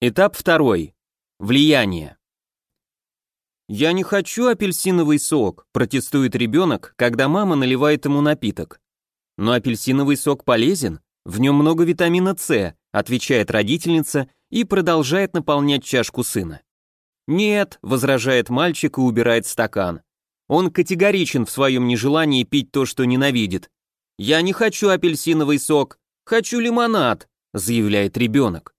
Этап второй. Влияние. «Я не хочу апельсиновый сок», – протестует ребенок, когда мама наливает ему напиток. «Но апельсиновый сок полезен, в нем много витамина С», – отвечает родительница и продолжает наполнять чашку сына. «Нет», – возражает мальчик и убирает стакан. Он категоричен в своем нежелании пить то, что ненавидит. «Я не хочу апельсиновый сок, хочу лимонад», – заявляет ребенок.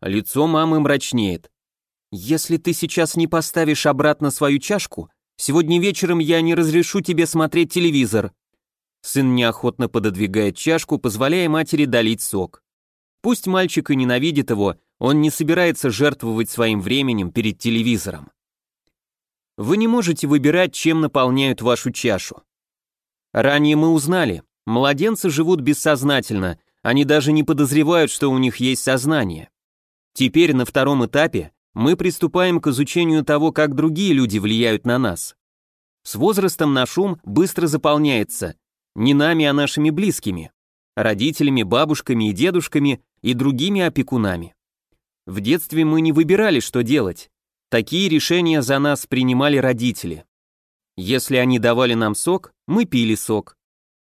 Лицо мамы мрачнеет. «Если ты сейчас не поставишь обратно свою чашку, сегодня вечером я не разрешу тебе смотреть телевизор». Сын неохотно пододвигает чашку, позволяя матери долить сок. Пусть мальчик и ненавидит его, он не собирается жертвовать своим временем перед телевизором. Вы не можете выбирать, чем наполняют вашу чашу. Ранее мы узнали, младенцы живут бессознательно, они даже не подозревают, что у них есть сознание. Теперь на втором этапе мы приступаем к изучению того, как другие люди влияют на нас. С возрастом наш ум быстро заполняется, не нами, а нашими близкими, родителями, бабушками и дедушками и другими опекунами. В детстве мы не выбирали, что делать. Такие решения за нас принимали родители. Если они давали нам сок, мы пили сок.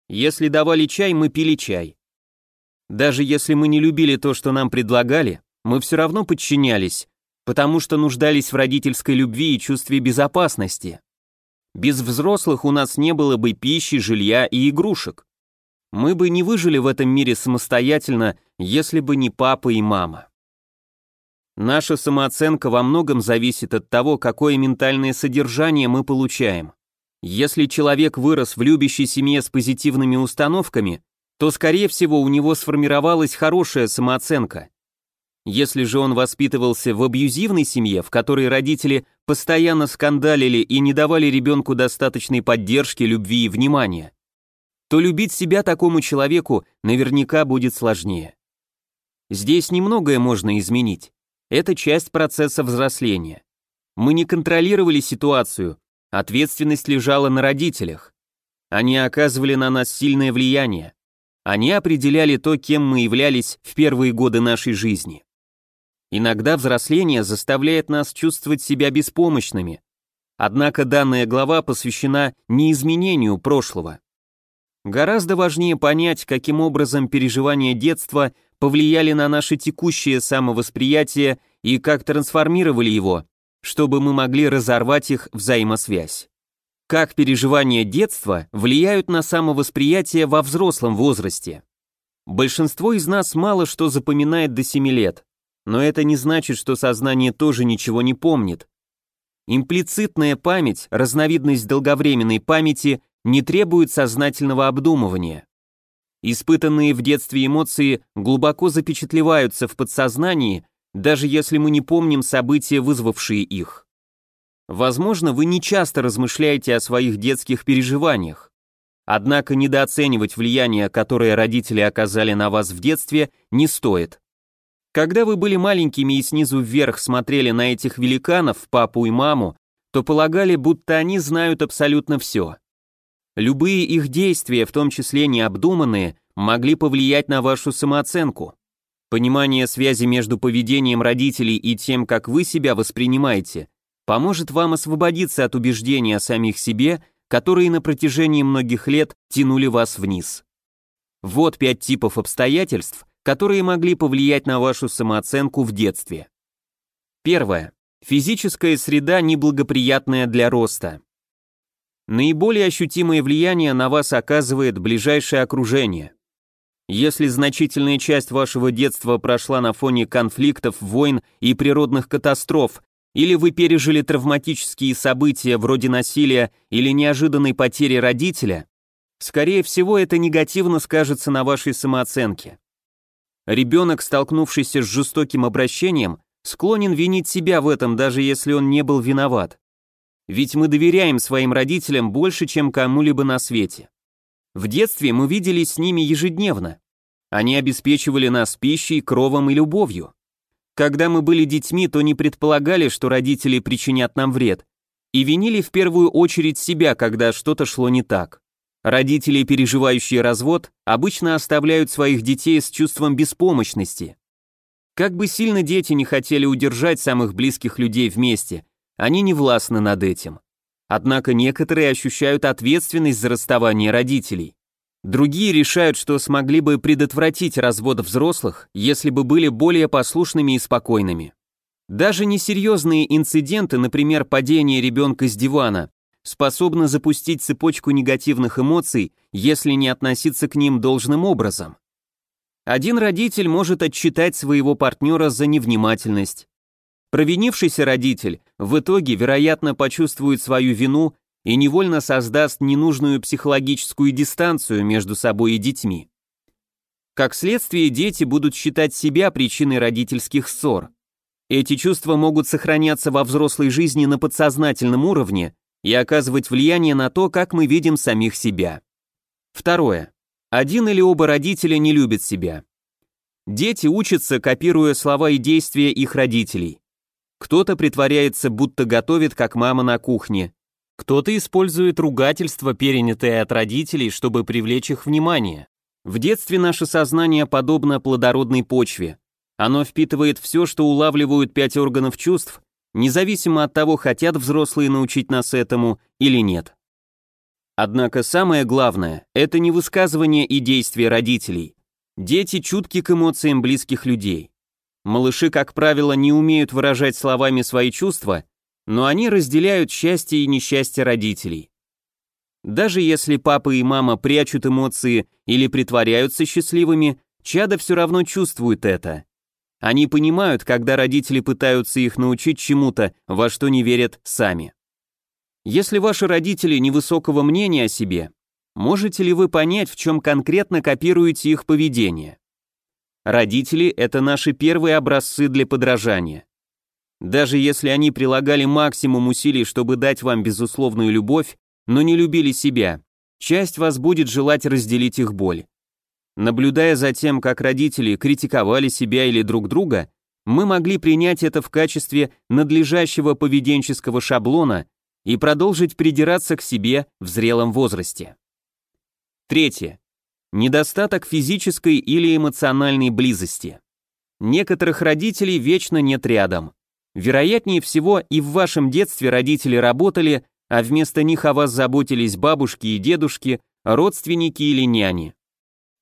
Если давали чай, мы пили чай. Даже если мы не любили то, что нам предлагали, мы все равно подчинялись, потому что нуждались в родительской любви и чувстве безопасности. Без взрослых у нас не было бы пищи, жилья и игрушек. Мы бы не выжили в этом мире самостоятельно, если бы не папа и мама. Наша самооценка во многом зависит от того, какое ментальное содержание мы получаем. Если человек вырос в любящей семье с позитивными установками, то, скорее всего, у него сформировалась хорошая самооценка. Если же он воспитывался в абьюзивной семье, в которой родители постоянно скандалили и не давали ребенку достаточной поддержки, любви и внимания, то любить себя такому человеку наверняка будет сложнее. Здесь немногое можно изменить. Это часть процесса взросления. Мы не контролировали ситуацию, ответственность лежала на родителях. Они оказывали на нас сильное влияние. Они определяли то, кем мы являлись в первые годы нашей жизни. Иногда взросление заставляет нас чувствовать себя беспомощными. Однако данная глава посвящена не изменению прошлого. Гораздо важнее понять, каким образом переживания детства повлияли на наше текущее самовосприятие и как трансформировали его, чтобы мы могли разорвать их взаимосвязь. Как переживания детства влияют на самовосприятие во взрослом возрасте. Большинство из нас мало что запоминает до 7 лет, но это не значит, что сознание тоже ничего не помнит. Имплицитная память, разновидность долговременной памяти, не требует сознательного обдумывания. Испытанные в детстве эмоции глубоко запечатлеваются в подсознании, даже если мы не помним события, вызвавшие их. Возможно, вы не часто размышляете о своих детских переживаниях. Однако недооценивать влияние, которое родители оказали на вас в детстве, не стоит. Когда вы были маленькими и снизу вверх смотрели на этих великанов, папу и маму, то полагали, будто они знают абсолютно все. Любые их действия, в том числе необдуманные, могли повлиять на вашу самооценку. Понимание связи между поведением родителей и тем, как вы себя воспринимаете, поможет вам освободиться от убеждений о самих себе, которые на протяжении многих лет тянули вас вниз. Вот пять типов обстоятельств, которые могли повлиять на вашу самооценку в детстве. Первое. Физическая среда неблагоприятная для роста. Наиболее ощутимое влияние на вас оказывает ближайшее окружение. Если значительная часть вашего детства прошла на фоне конфликтов, войн и природных катастроф, или вы пережили травматические события вроде насилия или неожиданной потери родителя, скорее всего это негативно скажется на вашей самооценке. Ребенок, столкнувшийся с жестоким обращением, склонен винить себя в этом, даже если он не был виноват. Ведь мы доверяем своим родителям больше, чем кому-либо на свете. В детстве мы виделись с ними ежедневно. Они обеспечивали нас пищей, кровом и любовью. Когда мы были детьми, то не предполагали, что родители причинят нам вред, и винили в первую очередь себя, когда что-то шло не так. Родители, переживающие развод, обычно оставляют своих детей с чувством беспомощности. Как бы сильно дети не хотели удержать самых близких людей вместе, они не властны над этим. Однако некоторые ощущают ответственность за расставание родителей. Другие решают, что смогли бы предотвратить развод взрослых, если бы были более послушными и спокойными. Даже несерьезные инциденты, например, падение ребенка с дивана, способны запустить цепочку негативных эмоций, если не относиться к ним должным образом. Один родитель может отчитать своего партнера за невнимательность. Провинившийся родитель в итоге, вероятно, почувствует свою вину и невольно создаст ненужную психологическую дистанцию между собой и детьми. Как следствие, дети будут считать себя причиной родительских ссор. Эти чувства могут сохраняться во взрослой жизни на подсознательном уровне и оказывать влияние на то, как мы видим самих себя. Второе. Один или оба родителя не любят себя. Дети учатся, копируя слова и действия их родителей. Кто-то притворяется, будто готовит, как мама на кухне, кто-то использует ругательства, перенятые от родителей, чтобы привлечь их внимание. В детстве наше сознание подобно плодородной почве. Оно впитывает все, что улавливают пять органов чувств, независимо от того, хотят взрослые научить нас этому или нет. Однако самое главное – это не высказывание и действия родителей. Дети чутки к эмоциям близких людей. Малыши, как правило, не умеют выражать словами свои чувства но они разделяют счастье и несчастье родителей. Даже если папа и мама прячут эмоции или притворяются счастливыми, чада все равно чувствует это. Они понимают, когда родители пытаются их научить чему-то, во что не верят сами. Если ваши родители невысокого мнения о себе, можете ли вы понять, в чем конкретно копируете их поведение? Родители – это наши первые образцы для подражания. Даже если они прилагали максимум усилий, чтобы дать вам безусловную любовь, но не любили себя, часть вас будет желать разделить их боль. Наблюдая за тем, как родители критиковали себя или друг друга, мы могли принять это в качестве надлежащего поведенческого шаблона и продолжить придираться к себе в зрелом возрасте. Третье. Недостаток физической или эмоциональной близости. Некоторых родителей вечно нет рядом. Вероятнее всего, и в вашем детстве родители работали, а вместо них о вас заботились бабушки и дедушки, родственники или няни.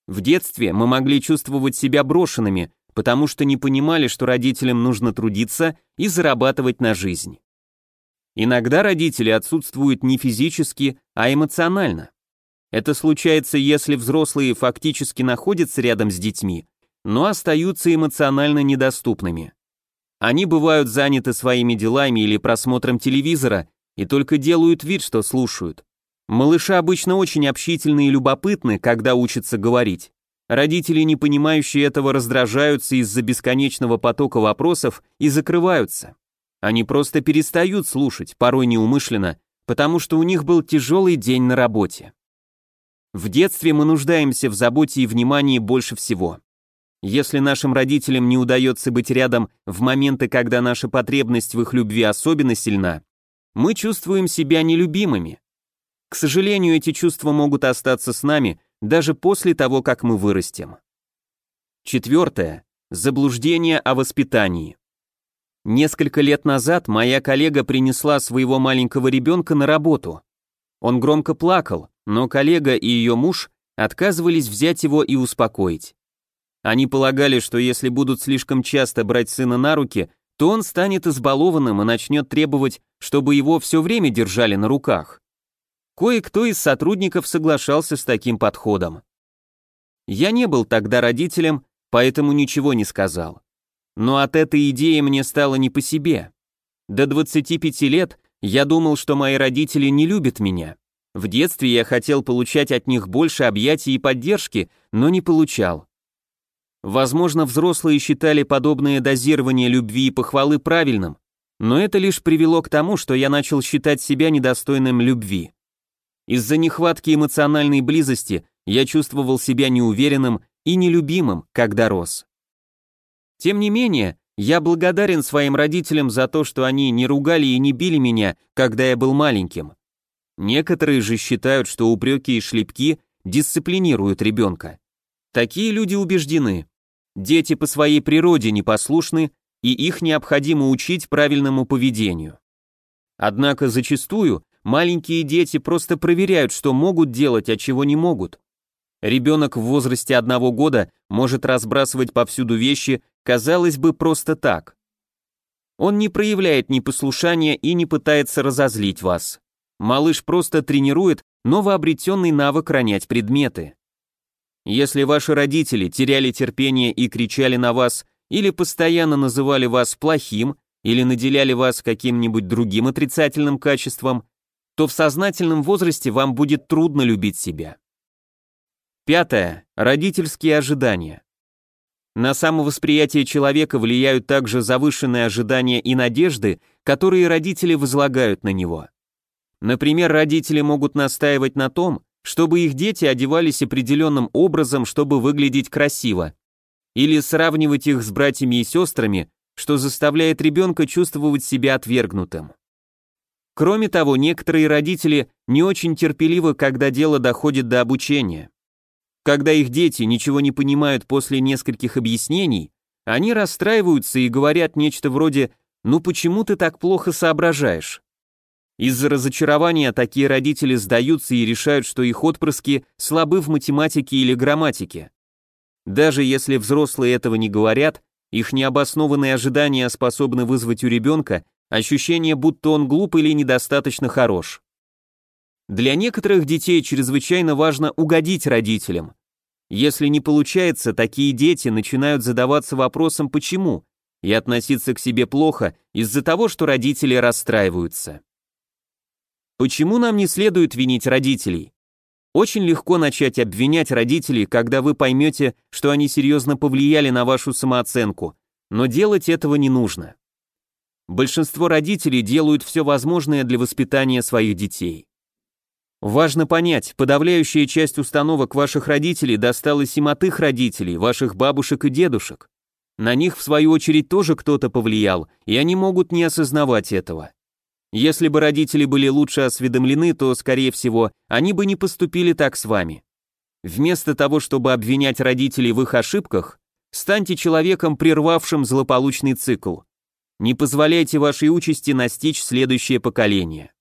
В детстве мы могли чувствовать себя брошенными, потому что не понимали, что родителям нужно трудиться и зарабатывать на жизнь. Иногда родители отсутствуют не физически, а эмоционально. Это случается, если взрослые фактически находятся рядом с детьми, но остаются эмоционально недоступными. Они бывают заняты своими делами или просмотром телевизора и только делают вид, что слушают. Малыши обычно очень общительны и любопытны, когда учатся говорить. Родители, не понимающие этого, раздражаются из-за бесконечного потока вопросов и закрываются. Они просто перестают слушать, порой неумышленно, потому что у них был тяжелый день на работе. В детстве мы нуждаемся в заботе и внимании больше всего. Если нашим родителям не удается быть рядом в моменты, когда наша потребность в их любви особенно сильна, мы чувствуем себя нелюбимыми. К сожалению, эти чувства могут остаться с нами даже после того, как мы вырастем. Четвертое. Заблуждение о воспитании. Несколько лет назад моя коллега принесла своего маленького ребенка на работу. Он громко плакал, но коллега и ее муж отказывались взять его и успокоить. Они полагали, что если будут слишком часто брать сына на руки, то он станет избалованным и начнет требовать, чтобы его все время держали на руках. Кое-кто из сотрудников соглашался с таким подходом. Я не был тогда родителем, поэтому ничего не сказал. Но от этой идеи мне стало не по себе. До 25 лет я думал, что мои родители не любят меня. В детстве я хотел получать от них больше объятий и поддержки, но не получал. Возможно, взрослые считали подобное дозирование любви и похвалы правильным, но это лишь привело к тому, что я начал считать себя недостойным любви. Из-за нехватки эмоциональной близости я чувствовал себя неуверенным и нелюбимым, когда рос. Тем не менее, я благодарен своим родителям за то, что они не ругали и не били меня, когда я был маленьким. Некоторые же считают, что упреки и шлепки дисциплинируют ребенка. Такие люди убеждены, Дети по своей природе непослушны, и их необходимо учить правильному поведению. Однако зачастую маленькие дети просто проверяют, что могут делать, а чего не могут. Ребенок в возрасте одного года может разбрасывать повсюду вещи, казалось бы, просто так. Он не проявляет непослушания и не пытается разозлить вас. Малыш просто тренирует новообретенный навык ронять предметы. Если ваши родители теряли терпение и кричали на вас, или постоянно называли вас плохим, или наделяли вас каким-нибудь другим отрицательным качеством, то в сознательном возрасте вам будет трудно любить себя. Пятое. Родительские ожидания. На самовосприятие человека влияют также завышенные ожидания и надежды, которые родители возлагают на него. Например, родители могут настаивать на том, чтобы их дети одевались определенным образом, чтобы выглядеть красиво, или сравнивать их с братьями и сестрами, что заставляет ребенка чувствовать себя отвергнутым. Кроме того, некоторые родители не очень терпеливы, когда дело доходит до обучения. Когда их дети ничего не понимают после нескольких объяснений, они расстраиваются и говорят нечто вроде «ну почему ты так плохо соображаешь?». Из-за разочарования такие родители сдаются и решают, что их отпрыски слабы в математике или грамматике. Даже если взрослые этого не говорят, их необоснованные ожидания способны вызвать у ребенка ощущение, будто он глуп или недостаточно хорош. Для некоторых детей чрезвычайно важно угодить родителям. Если не получается, такие дети начинают задаваться вопросом «почему?» и относиться к себе плохо из-за того, что родители расстраиваются. Почему нам не следует винить родителей? Очень легко начать обвинять родителей, когда вы поймете, что они серьезно повлияли на вашу самооценку, но делать этого не нужно. Большинство родителей делают все возможное для воспитания своих детей. Важно понять, подавляющая часть установок ваших родителей досталась им от их родителей, ваших бабушек и дедушек. На них, в свою очередь, тоже кто-то повлиял, и они могут не осознавать этого. Если бы родители были лучше осведомлены, то, скорее всего, они бы не поступили так с вами. Вместо того, чтобы обвинять родителей в их ошибках, станьте человеком, прервавшим злополучный цикл. Не позволяйте вашей участи настичь следующее поколение.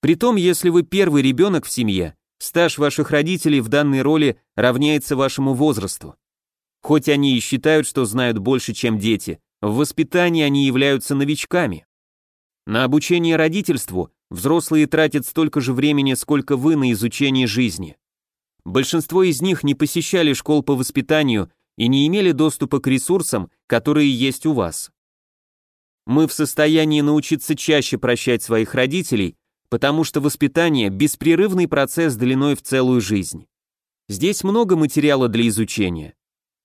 Притом, если вы первый ребенок в семье, стаж ваших родителей в данной роли равняется вашему возрасту. Хоть они и считают, что знают больше, чем дети, в воспитании они являются новичками. На обучение родительству взрослые тратят столько же времени, сколько вы на изучение жизни. Большинство из них не посещали школ по воспитанию и не имели доступа к ресурсам, которые есть у вас. Мы в состоянии научиться чаще прощать своих родителей, потому что воспитание – беспрерывный процесс длиной в целую жизнь. Здесь много материала для изучения.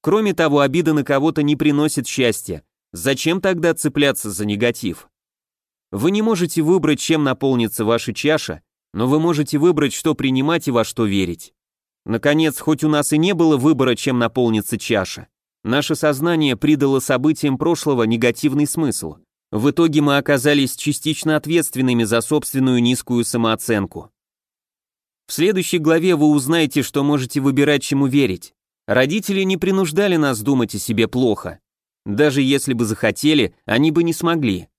Кроме того, обида на кого-то не приносит счастья. Зачем тогда цепляться за негатив? Вы не можете выбрать, чем наполнится ваша чаша, но вы можете выбрать, что принимать и во что верить. Наконец, хоть у нас и не было выбора, чем наполнится чаша, наше сознание придало событиям прошлого негативный смысл. В итоге мы оказались частично ответственными за собственную низкую самооценку. В следующей главе вы узнаете, что можете выбирать, чему верить. Родители не принуждали нас думать о себе плохо. Даже если бы захотели, они бы не смогли.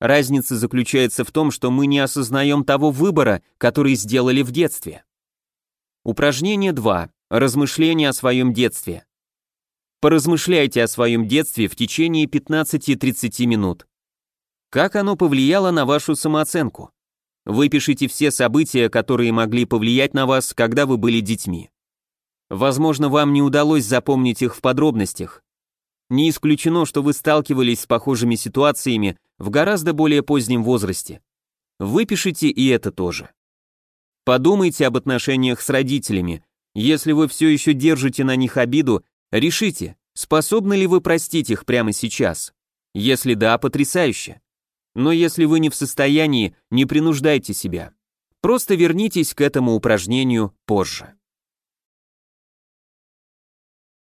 Разница заключается в том, что мы не осознаем того выбора, который сделали в детстве. Упражнение 2. Размышления о своем детстве. Поразмышляйте о своем детстве в течение 15-30 минут. Как оно повлияло на вашу самооценку? Выпишите все события, которые могли повлиять на вас, когда вы были детьми. Возможно, вам не удалось запомнить их в подробностях, не исключено, что вы сталкивались с похожими ситуациями в гораздо более позднем возрасте. Выпишите и это тоже. Подумайте об отношениях с родителями. Если вы все еще держите на них обиду, решите, способны ли вы простить их прямо сейчас. Если да, потрясающе. Но если вы не в состоянии, не принуждайте себя. Просто вернитесь к этому упражнению позже.